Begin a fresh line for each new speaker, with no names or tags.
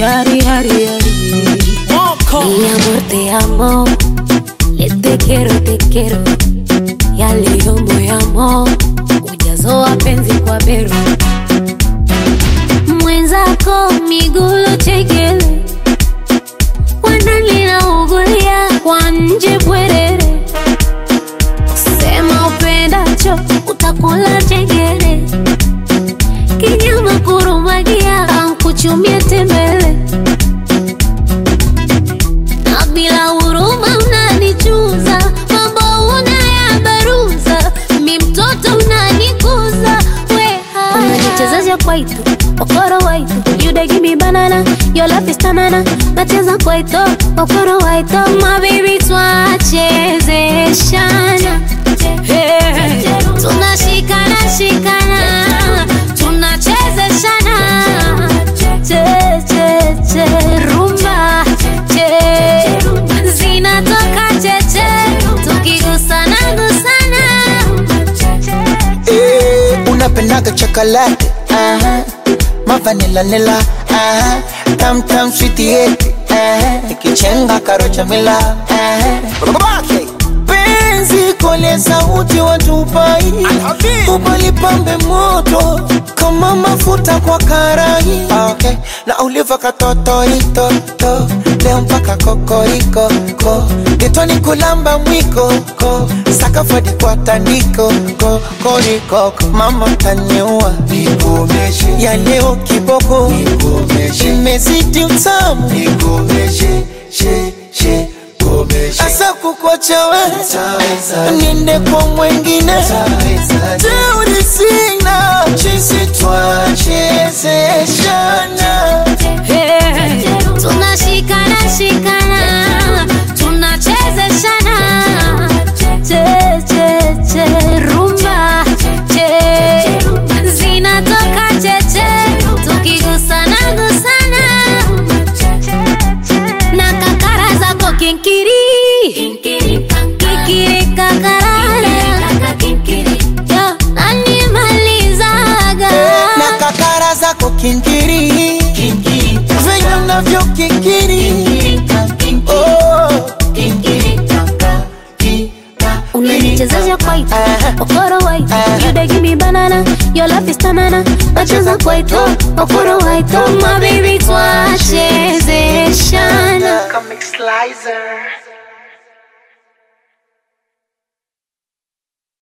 Yari, yari, yari. Mi amor, te amo. Te quiero, te quiero. Ya leo moyamo. Ujazo wa penzi kwa bero. Mwenzako migulo chekele. Wanalina ugulia kwa nje. Unajichezesha kwaito okoro waito you dey give me banana your love is nacheza kwaito okoro waito my baby twachezeshana. Hey, che che che rumba che. Gusana.
Eh, chocolate vanilla mavanila uh-huh. tam tam sweetie uh-huh. ikichenga karocha mila uh-huh. penzi kole sauti watupai ubalipambe moto kama mafuta kwa karai Ah, okay. na uliva katotoitoto leo mpaka kokoriko ko getoni kulamba mwiko ko sakafadi kwa tandiko ko korikoko mama
Nikomeshe,
ya leo kiboko imezidi utamu asa kukwacha we
Taweza,
niende kwa mwengine.
Taweza,
kinkiri venye navyo kikiri oh.
unanichezesha kwaito
Aha.
okoro waito
Aha.
you dey give me banana your love is tanana nacheza kwaito okoro waito my baby twachezeshana
Comic Slicer.